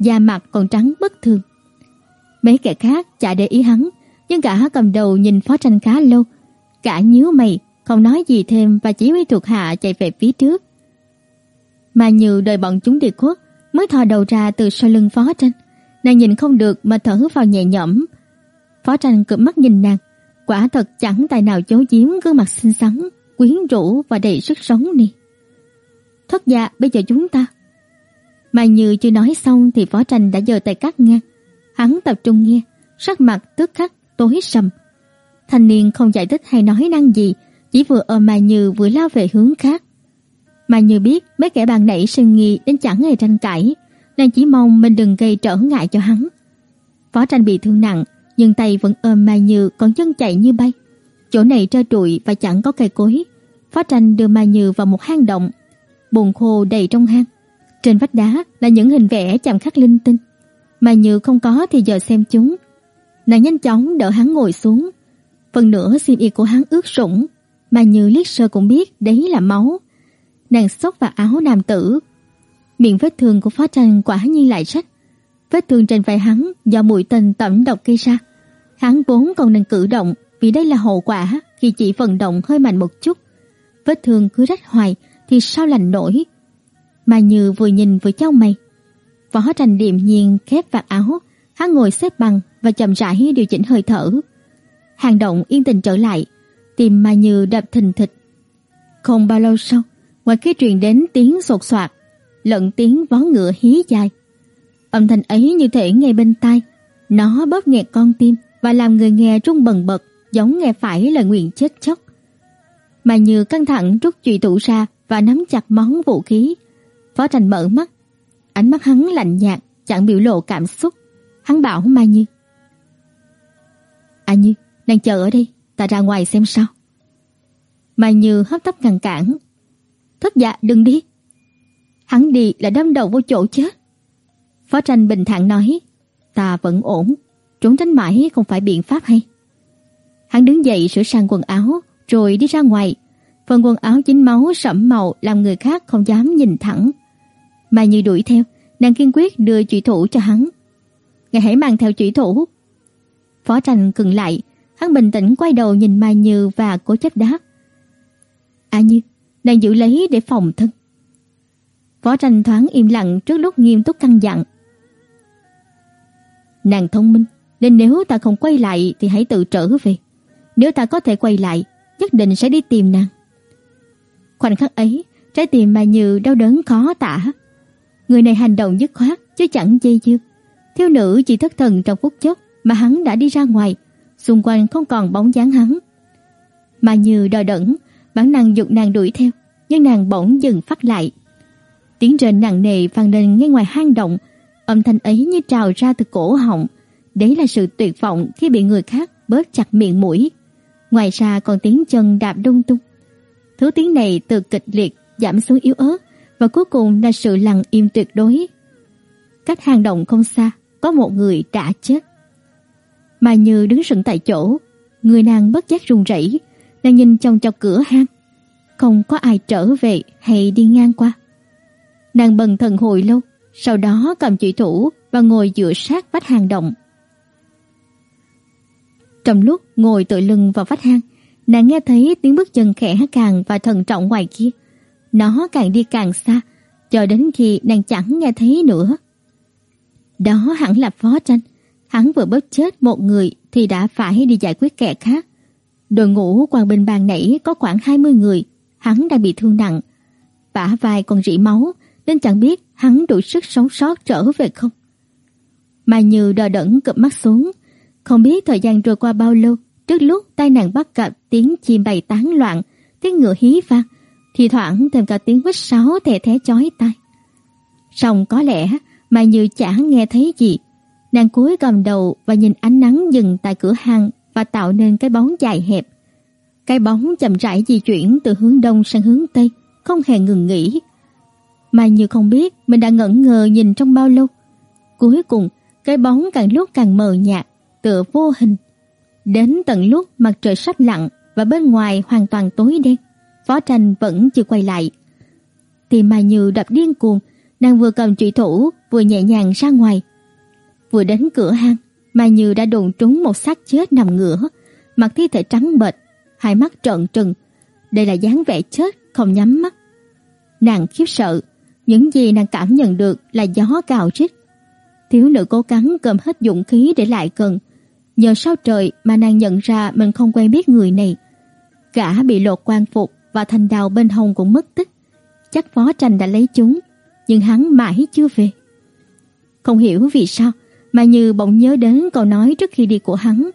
da mặt còn trắng bất thường. Mấy kẻ khác chả để ý hắn, nhưng cả cầm đầu nhìn phó tranh khá lâu, cả nhíu mày, không nói gì thêm và chỉ huy thuộc hạ chạy về phía trước. Mà như đợi bọn chúng đi khuất, mới thò đầu ra từ sau lưng phó tranh. Nàng nhìn không được mà thở vào nhẹ nhõm. Phó tranh cụp mắt nhìn nàng, quả thật chẳng tài nào giấu giếm gương mặt xinh xắn, quyến rũ và đầy sức sống này. Thất gia, bây giờ chúng ta. Mà như chưa nói xong thì phó tranh đã giơ tay cắt ngang. Hắn tập trung nghe, sắc mặt tức khắc tối sầm. Thanh niên không giải thích hay nói năng gì, chỉ vừa ôm Mai Như vừa lao về hướng khác. Mai Như biết mấy kẻ bàn nãy sinh nghi đến chẳng hề tranh cãi, nàng chỉ mong mình đừng gây trở ngại cho hắn. Phó tranh bị thương nặng, nhưng tay vẫn ôm Mai Như còn chân chạy như bay. Chỗ này trơ trụi và chẳng có cây cối. Phó tranh đưa Mai Như vào một hang động, bùn khô đầy trong hang. Trên vách đá là những hình vẽ chạm khắc linh tinh. Mai Như không có thì giờ xem chúng. Nàng nhanh chóng đỡ hắn ngồi xuống. Phần nửa xiêm y của hắn ướt sũng, mà Như liếc sơ cũng biết đấy là máu. Nàng xốc vào áo nam tử. Miệng vết thương của phó tranh quả nhiên lại rách. Vết thương trên vai hắn do mũi tên tẩm độc gây ra. Hắn vốn còn nên cử động vì đây là hậu quả khi chỉ vận động hơi mạnh một chút. Vết thương cứ rách hoài thì sao lành nổi. Mà Như vừa nhìn vừa chau mày. Võ tranh điềm nhiên khép vạt áo, hắn ngồi xếp bằng và chậm rãi điều chỉnh hơi thở. Hàng động yên tình trở lại, tim Mà Như đập thình thịch. Không bao lâu sau, ngoài kia truyền đến tiếng sột soạt, lẫn tiếng vó ngựa hí dài. Âm thanh ấy như thể ngay bên tai, nó bóp nghẹt con tim và làm người nghe rung bần bật, giống nghe phải lời nguyện chết chóc. Mà Như căng thẳng rút chùy thủ ra và nắm chặt món vũ khí. Phó thành mở mắt. ánh mắt hắn lạnh nhạt, chẳng biểu lộ cảm xúc. Hắn bảo Mai Như. "A à Như, nàng chờ ở đây, ta ra ngoài xem sao." Mai Như hấp tấp ngăn cản. "Thất dạ, đừng đi." Hắn đi là đâm đầu vô chỗ chết. Phó Tranh bình thản nói, "Ta vẫn ổn, trốn tránh mãi không phải biện pháp hay." Hắn đứng dậy sửa sang quần áo, rồi đi ra ngoài. Phần quần áo chính máu sẫm màu làm người khác không dám nhìn thẳng. Mai Như đuổi theo, nàng kiên quyết đưa chủy thủ cho hắn. "Ngài hãy mang theo chủy thủ." Phó Tranh cừng lại, hắn bình tĩnh quay đầu nhìn Mai Như và cố chấp đáp. "A Như, nàng giữ lấy để phòng thân." Phó Tranh thoáng im lặng trước lúc nghiêm túc căn dặn. "Nàng thông minh, nên nếu ta không quay lại thì hãy tự trở về. Nếu ta có thể quay lại, nhất định sẽ đi tìm nàng." Khoảnh khắc ấy, trái tim Mai Như đau đớn khó tả. Người này hành động dứt khoát chứ chẳng dây dưa. Thiếu nữ chỉ thất thần trong phút chốc mà hắn đã đi ra ngoài, xung quanh không còn bóng dáng hắn. Mà như đòi đẫn, bản năng dục nàng đuổi theo, nhưng nàng bỗng dừng phát lại. Tiếng rền nặng nề vang lên ngay ngoài hang động, âm thanh ấy như trào ra từ cổ họng. Đấy là sự tuyệt vọng khi bị người khác bóp chặt miệng mũi. Ngoài ra còn tiếng chân đạp đung tung. Thứ tiếng này từ kịch liệt giảm xuống yếu ớt và cuối cùng là sự lặng im tuyệt đối. Cách hang động không xa, có một người đã chết. Mà Như đứng sững tại chỗ, người nàng bất giác run rẩy, nàng nhìn trong chọc cửa hang, không có ai trở về hay đi ngang qua. Nàng bần thần hồi lâu, sau đó cầm chủy thủ và ngồi dựa sát vách hang động. Trong lúc ngồi tựa lưng vào vách hang, nàng nghe thấy tiếng bước chân khẽ càng và thận trọng ngoài kia. Nó càng đi càng xa, cho đến khi nàng chẳng nghe thấy nữa. Đó hẳn là phó tranh. Hắn vừa bớt chết một người thì đã phải đi giải quyết kẻ khác. Đội ngũ quan binh bàn nãy có khoảng 20 người, hắn đang bị thương nặng. Bả vai còn rỉ máu, nên chẳng biết hắn đủ sức sống sót trở về không. Mà Như đờ đẫn cụp mắt xuống, không biết thời gian trôi qua bao lâu, trước lúc tai nạn bắt gặp tiếng chim bay tán loạn, tiếng ngựa hí vang, thì thoảng thêm cả tiếng huýt sáo thè thé chói tai. Song có lẽ mà Như chẳng nghe thấy gì. Nàng cúi gầm đầu và nhìn ánh nắng dừng tại cửa hàng và tạo nên cái bóng dài hẹp. Cái bóng chậm rãi di chuyển từ hướng đông sang hướng tây, không hề ngừng nghỉ. Mà Như không biết mình đã ngẩn ngơ nhìn trong bao lâu. Cuối cùng, cái bóng càng lúc càng mờ nhạt, tựa vô hình. Đến tận lúc mặt trời sắp lặn và bên ngoài hoàn toàn tối đen, Phó Tranh vẫn chưa quay lại. Tim Mai Như đập điên cuồng, nàng vừa cầm chủy thủ vừa nhẹ nhàng ra ngoài. Vừa đến cửa hang, Mai Như đã đụng trúng một xác chết nằm ngửa, mặt thi thể trắng bệch, hai mắt trợn trừng. Đây là dáng vẻ chết không nhắm mắt. Nàng khiếp sợ, những gì nàng cảm nhận được là gió cào rít. Thiếu nữ cố gắng cầm hết dũng khí để lại gần. Nhờ sao trời mà nàng nhận ra mình không quen biết người này. Gã bị lột quan phục và thành đào bên hông cũng mất tích. Chắc phó tranh đã lấy chúng, nhưng hắn mãi chưa về. Không hiểu vì sao mà Như bỗng nhớ đến câu nói trước khi đi của hắn.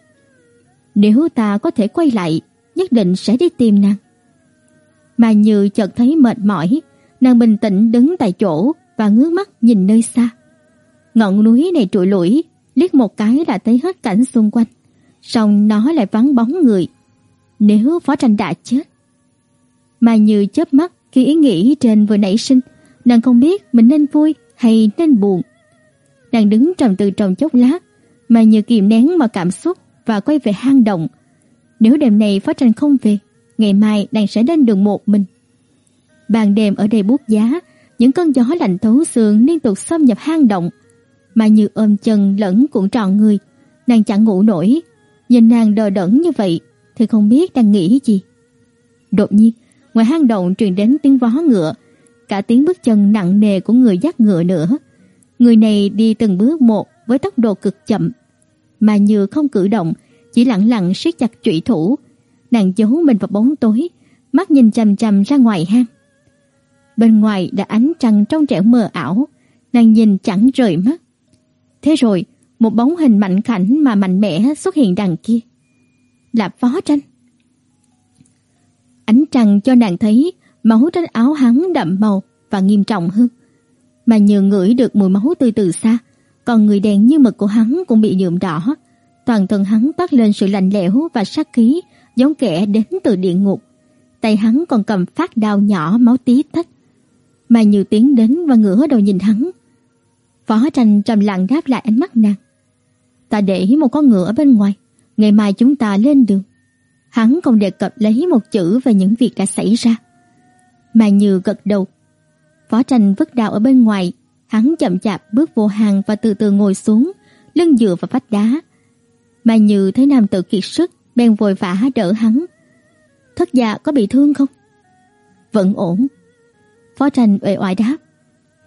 Nếu ta có thể quay lại, nhất định sẽ đi tìm nàng. Mà Như chợt thấy mệt mỏi, nàng bình tĩnh đứng tại chỗ và ngước mắt nhìn nơi xa. Ngọn núi này trụi lủi, liếc một cái là thấy hết cảnh xung quanh, song nó lại vắng bóng người. Nếu Phó Tranh đã chết. Mà Như chớp mắt khi ý nghĩ trên vừa nảy sinh, nàng không biết mình nên vui hay nên buồn. Nàng đứng trầm tư trong chốc lát, mà như kìm nén mọi cảm xúc và quay về hang động. Nếu đêm này Phó Tranh không về, ngày mai nàng sẽ lên đường một mình. Ban đêm ở đây buốt giá, những cơn gió lạnh thấu xương liên tục xâm nhập hang động, mà như ôm chân lẫn cuộn tròn người, nàng chẳng ngủ nổi. Nhìn nàng đờ đẫn như vậy thì không biết đang nghĩ gì. Đột nhiên, ngoài hang động truyền đến tiếng vó ngựa, cả tiếng bước chân nặng nề của người dắt ngựa nữa. Người này đi từng bước một với tốc độ cực chậm, mà Như không cử động, chỉ lặng lặng siết chặt chủy thủ. Nàng giấu mình vào bóng tối, mắt nhìn chằm chằm ra ngoài hang. Bên ngoài đã ánh trăng trong trẻo mờ ảo, nàng nhìn chẳng rời mắt. Thế rồi, một bóng hình mạnh khảnh mà mạnh mẽ xuất hiện đằng kia. Là phó tranh. Ánh trăng cho nàng thấy máu trên áo hắn đậm màu và nghiêm trọng hơn mà nhường ngửi được mùi máu tươi từ xa, còn người đèn như mực của hắn cũng bị nhuộm đỏ. Toàn thân hắn toát lên sự lạnh lẽo và sát khí, giống kẻ đến từ địa ngục. Tay hắn còn cầm phát đao nhỏ máu tí tách. Mà Như tiến đến và ngửa đầu nhìn hắn. Phó Tranh trầm lặng đáp lại ánh mắt nàng. Ta để một con ngựa ở bên ngoài, ngày mai chúng ta lên đường. Hắn không đề cập lấy một chữ về những việc đã xảy ra. Mà Như gật đầu. Phó Tranh vứt đao ở bên ngoài, hắn chậm chạp bước vô hàng và từ từ ngồi xuống, lưng dựa vào vách đá. Mà Như thấy nam tử kiệt sức, bèn vội vã đỡ hắn. Thất gia có bị thương không? Vẫn ổn. Phó Tranh uể oải đáp.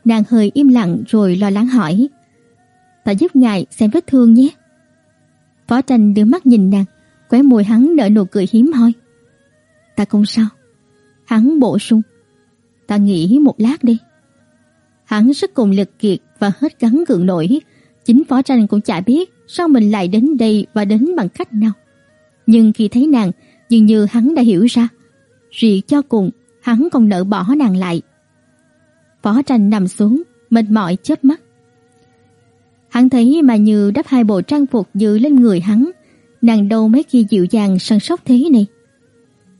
Nàng hơi im lặng rồi lo lắng hỏi. Ta giúp ngài xem vết thương nhé. Phó Tranh đưa mắt nhìn nàng, khóe môi hắn nở nụ cười hiếm hoi. Ta không sao. Hắn bổ sung. Ta nghỉ một lát đi. Hắn sức cùng lực kiệt và hết gắn gượng nổi. Chính Phó Tranh cũng chả biết sao mình lại đến đây và đến bằng cách nào. Nhưng khi thấy nàng, dường như hắn đã hiểu ra. rì cho cùng, hắn còn nỡ bỏ nàng lại. Phó Tranh nằm xuống, mệt mỏi chớp mắt. Hắn thấy mà như đắp hai bộ trang phục dự lên người hắn, nàng đâu mấy khi dịu dàng săn sóc thế này.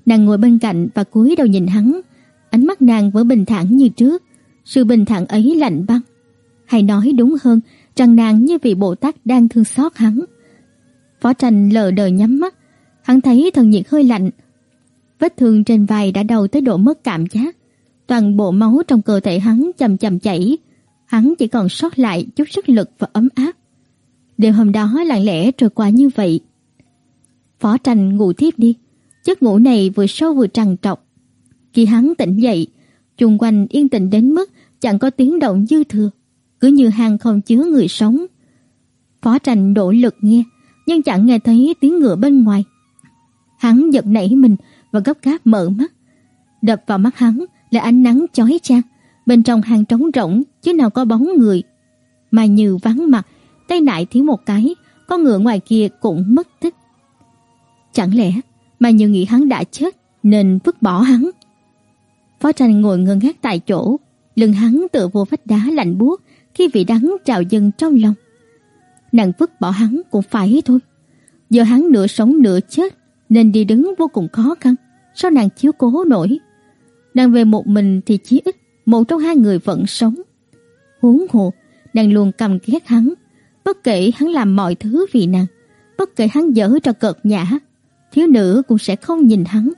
Nàng ngồi bên cạnh và cúi đầu nhìn hắn, ánh mắt nàng vẫn bình thản như trước, sự bình thản ấy lạnh băng. Hay nói đúng hơn, rằng nàng như vị Bồ Tát đang thương xót hắn. Phó Tranh lờ đờ nhắm mắt, hắn thấy thần nhiệt hơi lạnh. Vết thương trên vai đã đầu tới độ mất cảm giác, toàn bộ máu trong cơ thể hắn chậm chậm chảy, hắn chỉ còn sót lại chút sức lực và ấm áp. Đêm hôm đó lặng lẽ trôi qua như vậy. Phó Tranh ngủ tiếp đi, giấc ngủ này vừa sâu vừa trằn trọc. Khi hắn tỉnh dậy, chung quanh yên tĩnh đến mức chẳng có tiếng động dư thừa, cứ như hang không chứa người sống. Phó Tranh đổ lực nghe, nhưng chẳng nghe thấy tiếng ngựa bên ngoài. Hắn giật nảy mình và gấp gáp mở mắt. Đập vào mắt hắn là ánh nắng chói chang, bên trong hang trống rỗng chứ nào có bóng người. Mà như vắng mặt, tay nại thiếu một cái, con ngựa ngoài kia cũng mất tích. Chẳng lẽ mà như nghĩ hắn đã chết nên vứt bỏ hắn? Phó tranh ngồi ngơ ngác tại chỗ, lưng hắn tựa vô vách đá lạnh buốt khi vị đắng trào dâng trong lòng. Nàng vứt bỏ hắn cũng phải thôi. Giờ hắn nửa sống nửa chết nên đi đứng vô cùng khó khăn. Sao nàng chiếu cố nổi? Nàng về một mình thì chí ít một trong hai người vẫn sống. Huống hồ, nàng luôn cầm ghét hắn, bất kể hắn làm mọi thứ vì nàng, bất kể hắn dở cho cợt nhã, thiếu nữ cũng sẽ không nhìn hắn.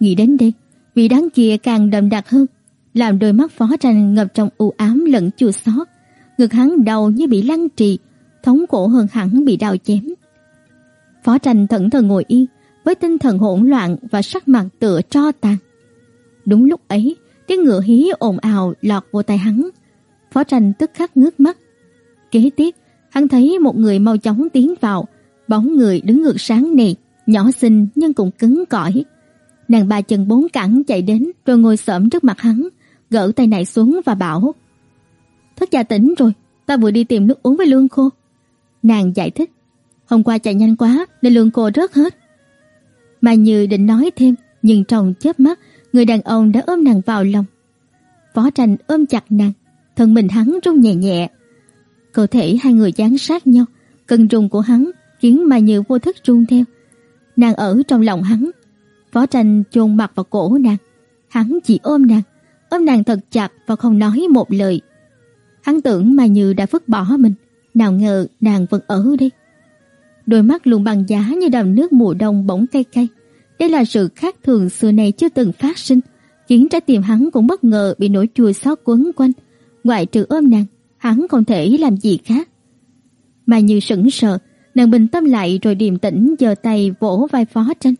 Nghĩ đến đây, vị đắng kia càng đậm đặc hơn, làm đôi mắt phó tranh ngập trong u ám lẫn chua xót, ngực hắn đau như bị lăng trì, thống cổ hơn hẳn bị đau chém. Phó tranh thẫn thờ ngồi yên, với tinh thần hỗn loạn và sắc mặt tựa tro tàn. Đúng lúc ấy, tiếng ngựa hí ồn ào lọt vô tai hắn. Phó tranh tức khắc ngước mắt. Kế tiếp, hắn thấy một người mau chóng tiến vào, bóng người đứng ngược sáng này, nhỏ xinh nhưng cũng cứng cỏi. Nàng ba chân bốn cẳng chạy đến rồi ngồi xổm trước mặt hắn, gỡ tay này xuống và bảo: "Thất gia tỉnh rồi, ta vừa đi tìm nước uống với lương khô." Nàng giải thích: "Hôm qua chạy nhanh quá nên lương khô rớt hết." Mà Như định nói thêm, nhưng trong chớp mắt, người đàn ông đã ôm nàng vào lòng. Phó Tranh ôm chặt nàng, thân mình hắn rung nhẹ nhẹ. Cơ thể hai người dán sát nhau, cân rung của hắn khiến mà Như vô thức run theo. Nàng ở trong lòng hắn, Phó Tranh chôn mặt vào cổ nàng, hắn chỉ ôm nàng, ôm nàng thật chặt và không nói một lời. Hắn tưởng mà Như đã vứt bỏ mình, nào ngờ nàng vẫn ở đây. Đôi mắt luôn bằng giá như đầm nước mùa đông bỗng cay cay. Đây là sự khác thường xưa nay chưa từng phát sinh, khiến trái tim hắn cũng bất ngờ bị nỗi chua xót quấn quanh. Ngoại trừ ôm nàng, hắn không thể làm gì khác. Mà như sững sờ, nàng bình tâm lại rồi điềm tĩnh giơ tay vỗ vai Phó Tranh.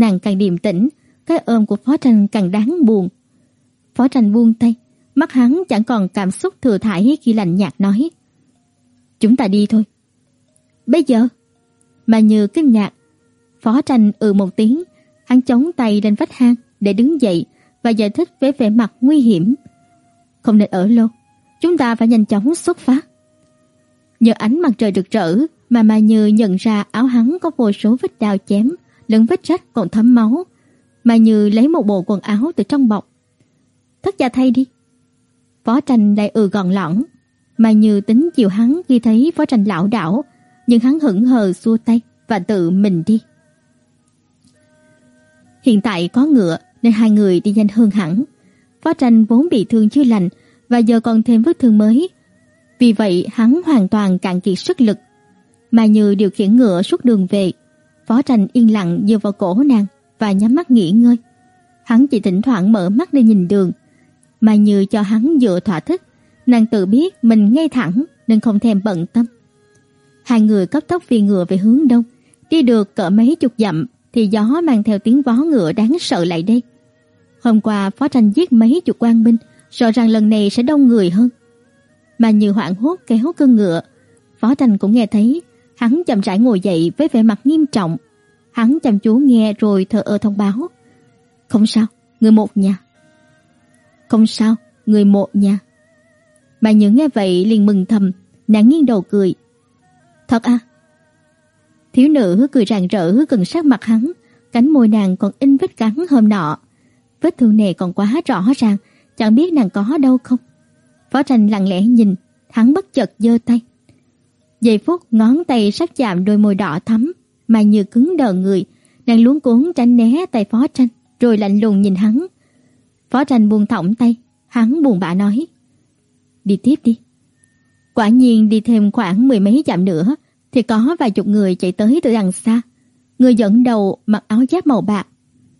Nàng càng điềm tĩnh, cái ôm của Phó Tranh càng đáng buồn. Phó Tranh buông tay, mắt hắn chẳng còn cảm xúc thừa thải khi lạnh nhạt nói: "Chúng ta đi thôi." "Bây giờ?" Mà Như kinh ngạc, Phó Tranh ừ một tiếng, hắn chống tay lên vách hang để đứng dậy và giải thích với vẻ mặt nguy hiểm. Không nên ở lâu, chúng ta phải nhanh chóng xuất phát. Nhờ ánh mặt trời rực rỡ mà Mà Như nhận ra áo hắn có vô số vết đao chém, lẫn vết rách còn thấm máu. Mai Như lấy một bộ quần áo từ trong bọc. Thất gia thay đi. Phó Tranh lại ừ gọn lỏng, mà như tính chiều hắn khi thấy Phó Tranh lão đảo, nhưng hắn hững hờ xua tay và tự mình đi. Hiện tại có ngựa nên hai người đi nhanh hơn hẳn. Phó Tranh vốn bị thương chưa lành và giờ còn thêm vết thương mới. Vì vậy hắn hoàn toàn cạn kiệt sức lực. Mà Như điều khiển ngựa suốt đường về. Phó Tranh yên lặng dựa vào cổ nàng và nhắm mắt nghỉ ngơi. Hắn chỉ thỉnh thoảng mở mắt để nhìn đường. Mà Như cho hắn dựa thỏa thích. Nàng tự biết mình ngay thẳng nên không thèm bận tâm. Hai người cấp tốc phi ngựa về hướng đông, đi được cỡ mấy chục dặm thì gió mang theo tiếng vó ngựa đáng sợ lại đây. Hôm qua phó tranh giết mấy chục quan binh, sợ rằng lần này sẽ đông người hơn. Mà như hoảng hốt kéo cơn ngựa, phó tranh cũng nghe thấy, hắn chậm rãi ngồi dậy với vẻ mặt nghiêm trọng. Hắn chăm chú nghe rồi thở ơ thông báo. Không sao, người một nhà. Không sao, người một nhà. Bà Nhữ nghe vậy liền mừng thầm, nàng nghiêng đầu cười. Thật à? Thiếu nữ cười rạng rỡ gần sát mặt hắn, cánh môi nàng còn in vết cắn hôm nọ. Vết thương này còn quá rõ ràng, chẳng biết nàng có đâu không. Phó tranh lặng lẽ nhìn, hắn bất chợt giơ tay. Giây phút ngón tay sắc chạm đôi môi đỏ thắm, mà như cứng đờ người, nàng luống cuống tránh né tay phó tranh, rồi lạnh lùng nhìn hắn. Phó tranh buông thõng tay, hắn buồn bã nói. Đi tiếp đi. Quả nhiên đi thêm khoảng mười mấy dặm nữa, thì có vài chục người chạy tới từ đằng xa. Người dẫn đầu mặc áo giáp màu bạc,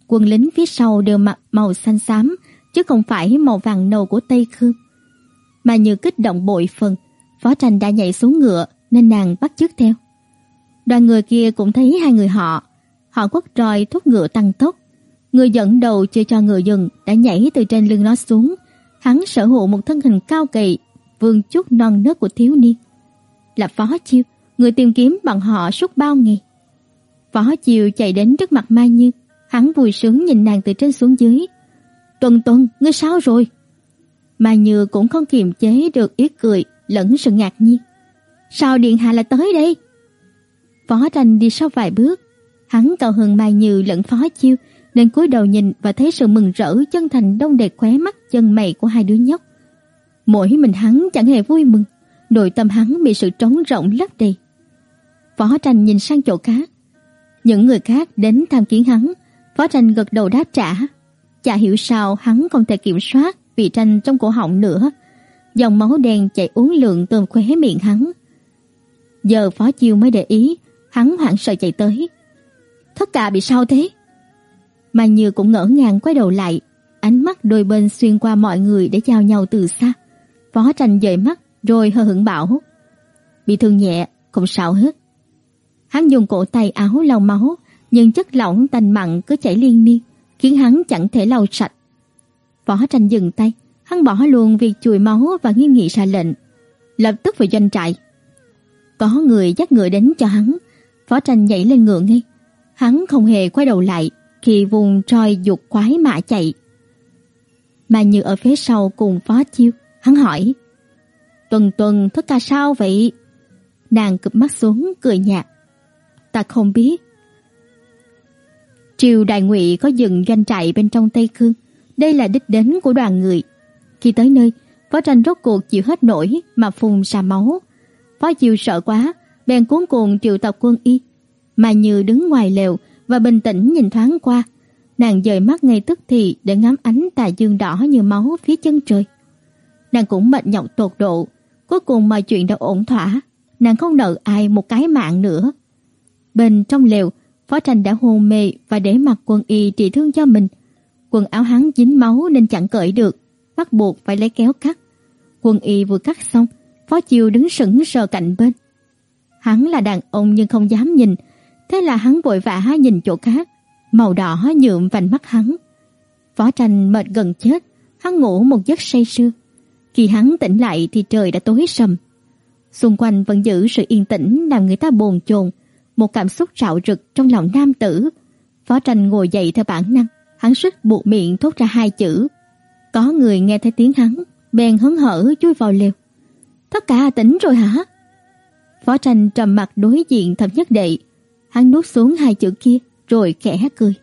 quân lính phía sau đều mặc màu xanh xám, chứ không phải màu vàng nâu của Tây Khương. Mà như kích động bội phần, Phó Tranh đã nhảy xuống ngựa nên nàng bắt chước theo. Đoàn người kia cũng thấy hai người họ, họ quất roi thúc ngựa tăng tốc. Người dẫn đầu chưa cho ngựa dừng đã nhảy từ trên lưng nó xuống, hắn sở hữu một thân hình cao kỳ, vương chút non nớt của thiếu niên. Là Phó Chiêu, người tìm kiếm bọn họ suốt bao ngày. Phó Chiêu chạy đến trước mặt Mai Như, hắn vui sướng nhìn nàng từ trên xuống dưới. "Tuần Tuần, ngươi sao rồi?" Mai Như cũng không kiềm chế được ý cười lẫn sự ngạc nhiên. "Sao điện hạ lại tới đây?" Phó Tranh đi sau vài bước, hắn cao hơn Mai Như lẫn Phó Chiêu, nên cúi đầu nhìn và thấy sự mừng rỡ chân thành đông đầy khóe mắt chân mày của hai đứa nhóc. Mỗi mình hắn chẳng hề vui mừng, nội tâm hắn bị sự trống rỗng lấp đầy. Phó Tranh nhìn sang chỗ khác. Những người khác đến tham kiến hắn, Phó Tranh gật đầu đáp trả. Chả hiểu sao hắn không thể kiểm soát vị tranh trong cổ họng nữa. Dòng máu đen chảy uốn lượn từ khóe miệng hắn. Giờ Phó Chiêu mới để ý, hắn hoảng sợ chạy tới. Tất cả bị sao thế? Mà Như cũng ngỡ ngàng quay đầu lại, ánh mắt đôi bên xuyên qua mọi người để chào nhau từ xa. Phó Tranh dời mắt rồi hờ hững bảo: "Bị thương nhẹ, không sao hết." Hắn dùng cổ tay áo lau máu, nhưng chất lỏng tanh mặn cứ chảy liên miên, khiến hắn chẳng thể lau sạch. Phó Tranh dừng tay, hắn bỏ luôn việc chùi máu và nghiêm nghị ra lệnh, lập tức về doanh trại. Có người dắt ngựa đến cho hắn, Phó Tranh nhảy lên ngựa ngay. Hắn không hề quay đầu lại khi vùng roi dục quái mã chạy. Mà như ở phía sau cùng Phó Chiêu, hắn hỏi: "Tuần Tuần thất ca sao vậy?" Nàng cụp mắt xuống cười nhạt ta không biết. Triều Đại Ngụy có dừng doanh trại bên trong Tây Khương, đây là đích đến của đoàn người. Khi tới nơi, Phó Tranh rốt cuộc chịu hết nổi mà phun ra máu. Phó Chiêu sợ quá, bèn cuốn cuồng triệu tập quân y, mà Như đứng ngoài lều và bình tĩnh nhìn thoáng qua, nàng dời mắt ngay tức thì để ngắm ánh tà dương đỏ như máu phía chân trời. Nàng cũng mệt nhọc tột độ, cuối cùng mọi chuyện đã ổn thỏa, nàng không nợ ai một cái mạng nữa. Bên trong lều, Phó Tranh đã hôn mê và để mặc quân y trị thương cho mình. Quần áo hắn dính máu nên chẳng cởi được, bắt buộc phải lấy kéo cắt. Quân y vừa cắt xong, Phó Chiêu đứng sững sờ cạnh bên. Hắn là đàn ông nhưng không dám nhìn, thế là hắn vội vã nhìn chỗ khác, màu đỏ nhuộm vành mắt hắn. Phó Tranh mệt gần chết, hắn ngủ một giấc say sưa. Khi hắn tỉnh lại thì trời đã tối sầm. Xung quanh vẫn giữ sự yên tĩnh làm người ta bồn chồn, một cảm xúc rạo rực trong lòng nam tử. Phó tranh ngồi dậy theo bản năng, hắn sức buộc miệng thốt ra hai chữ. Có người nghe thấy tiếng hắn, bèn hớn hở chui vào lều. Tất cả tỉnh rồi hả? Phó tranh trầm mặt đối diện thập nhất đệ. Hắn nuốt xuống hai chữ kia, rồi khẽ cười.